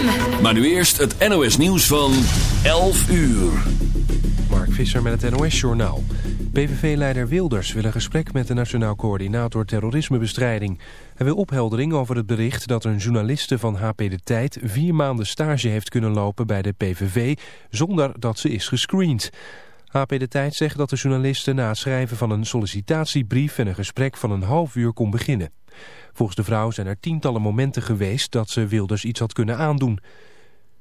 ZFM. Maar nu eerst het NOS nieuws van 11 uur. Mark Visser met het NOS Journaal. PVV-leider Wilders wil een gesprek met de Nationaal Coördinator Terrorismebestrijding. Hij wil opheldering over het bericht dat een journaliste van HP De Tijd... vier maanden stage heeft kunnen lopen bij de PVV zonder dat ze is gescreend. HP De Tijd zegt dat de journaliste na het schrijven van een sollicitatiebrief... en een gesprek van een half uur kon beginnen. Volgens de vrouw zijn er tientallen momenten geweest dat ze Wilders iets had kunnen aandoen...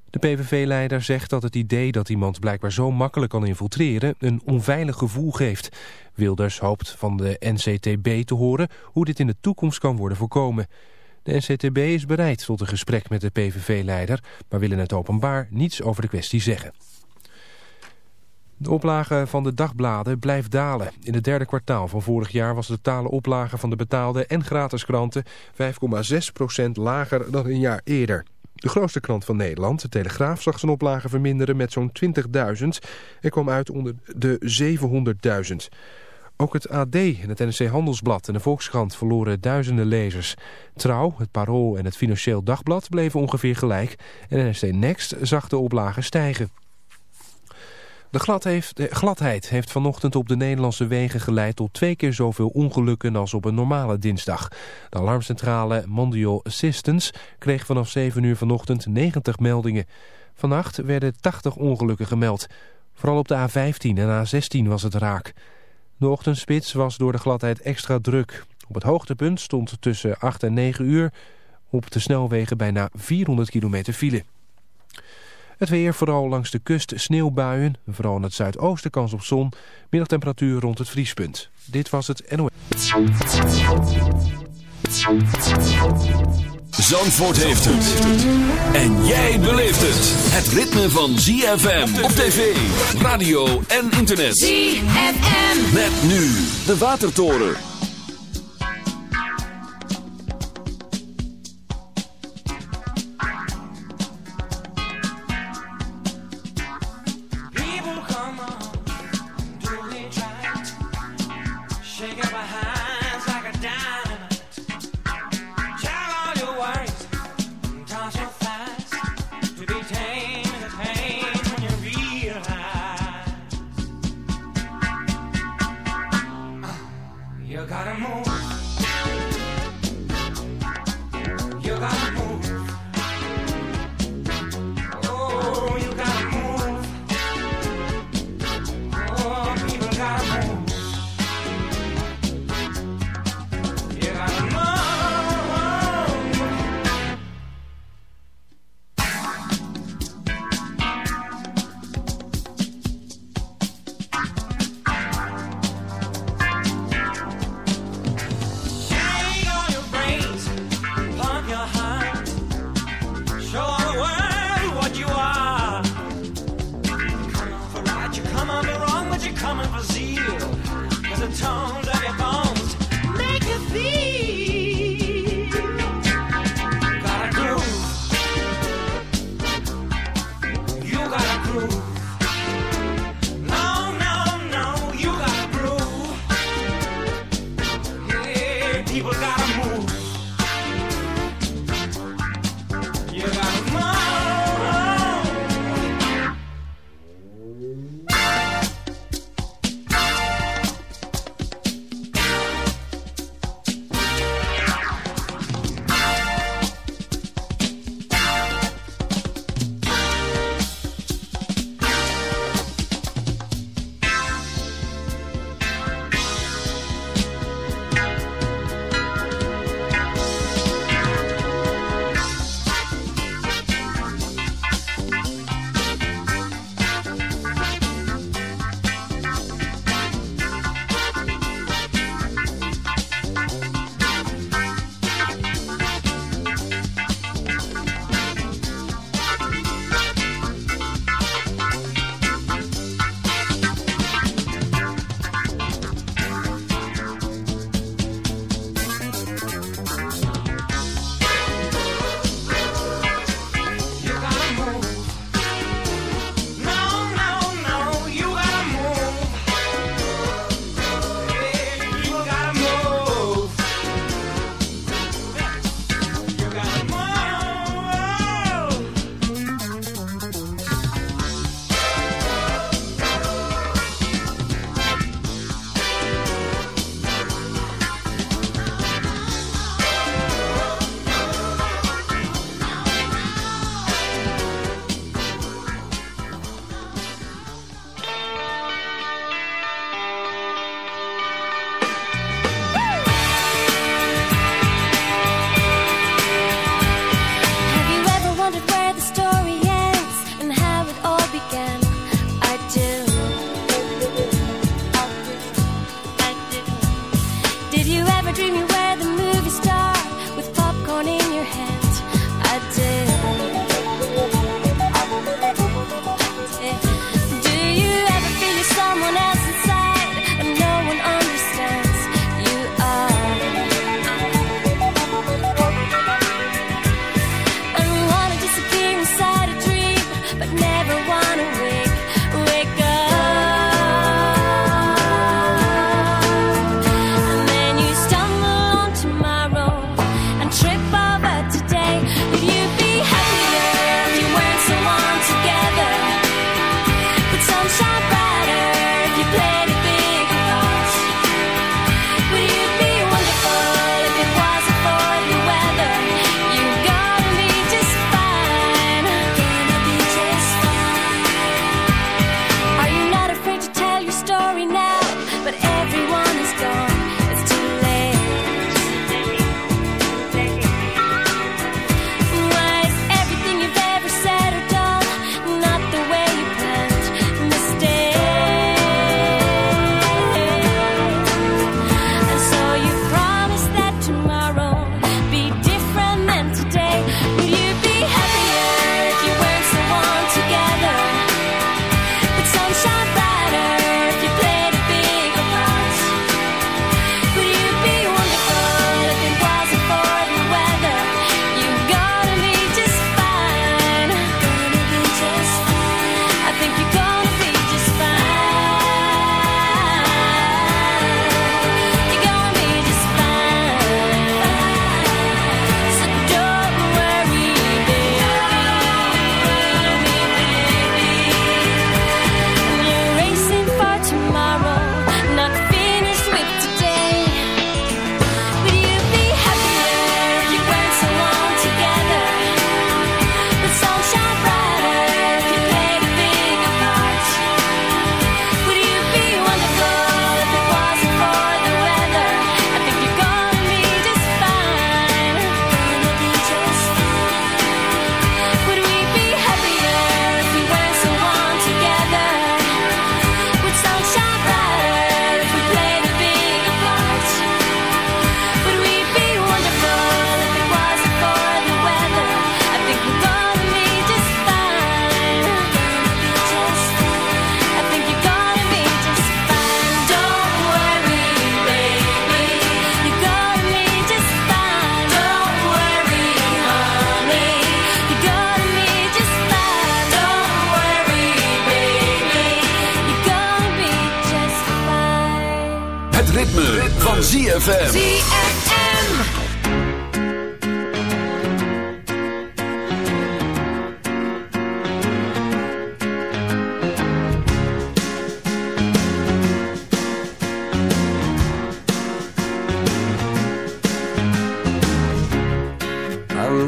De PVV-leider zegt dat het idee dat iemand blijkbaar zo makkelijk kan infiltreren een onveilig gevoel geeft. Wilders hoopt van de NCTB te horen hoe dit in de toekomst kan worden voorkomen. De NCTB is bereid tot een gesprek met de PVV-leider, maar willen het openbaar niets over de kwestie zeggen. De oplage van de dagbladen blijft dalen. In het derde kwartaal van vorig jaar was de totale oplage van de betaalde en gratis kranten 5,6% lager dan een jaar eerder. De grootste krant van Nederland, de Telegraaf, zag zijn oplage verminderen met zo'n 20.000 en kwam uit onder de 700.000. Ook het AD en het NRC Handelsblad en de Volkskrant verloren duizenden lezers. Trouw, het Parool en het Financieel Dagblad bleven ongeveer gelijk en NRC Next zag de oplage stijgen. De gladheid heeft vanochtend op de Nederlandse wegen geleid tot twee keer zoveel ongelukken als op een normale dinsdag. De alarmcentrale Mondial Assistance kreeg vanaf 7 uur vanochtend 90 meldingen. Vannacht werden 80 ongelukken gemeld. Vooral op de A15 en A16 was het raak. De ochtendspits was door de gladheid extra druk. Op het hoogtepunt stond tussen 8 en 9 uur op de snelwegen bijna 400 kilometer file. Het weer vooral langs de kust sneeuwbuien. Vooral in het zuidoosten kans op zon. Middagtemperatuur rond het vriespunt. Dit was het NOS. Zandvoort heeft het. En jij beleeft het. Het ritme van ZFM op tv, radio en internet. ZFM. Met nu de Watertoren.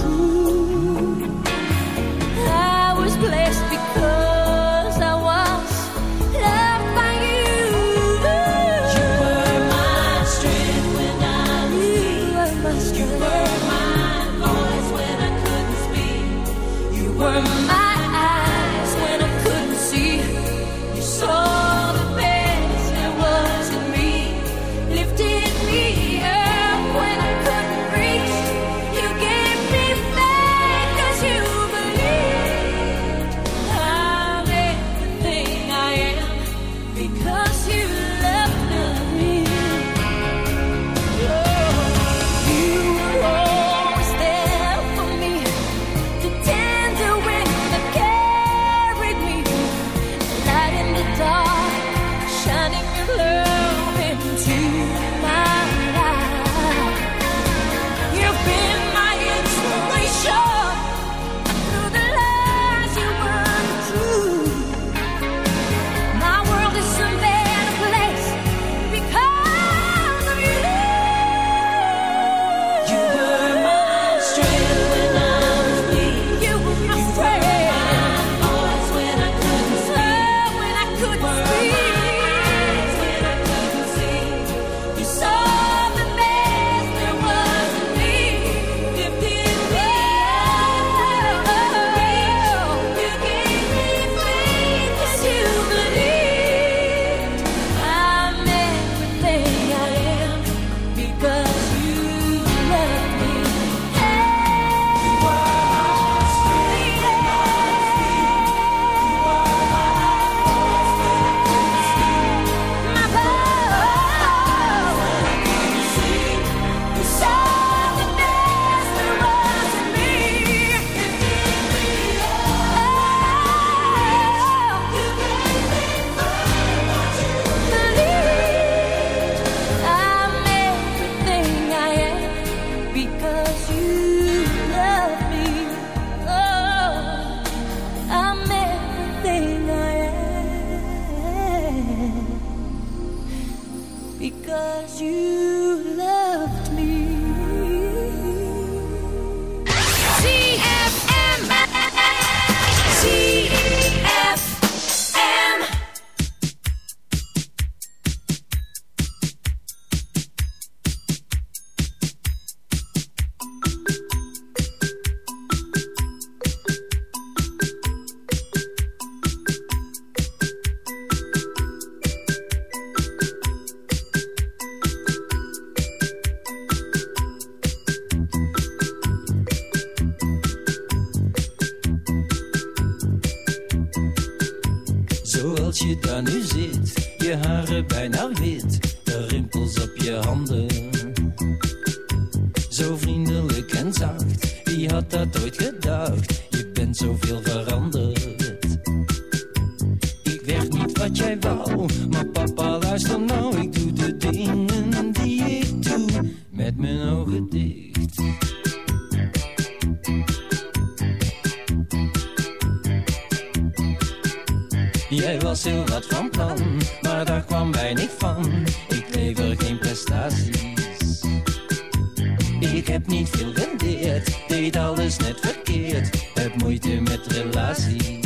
true. Alles net verkeerd. Heb moeite met relaties.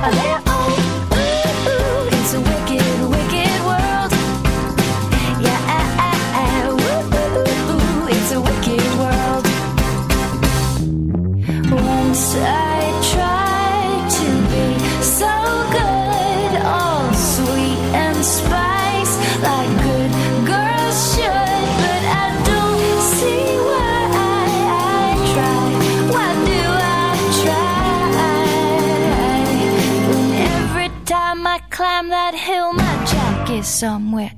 Alea!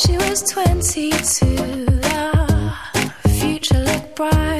she was 22, the future looked bright.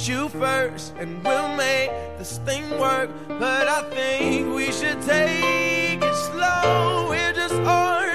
put you first, and we'll make this thing work. But I think we should take it slow. We're just all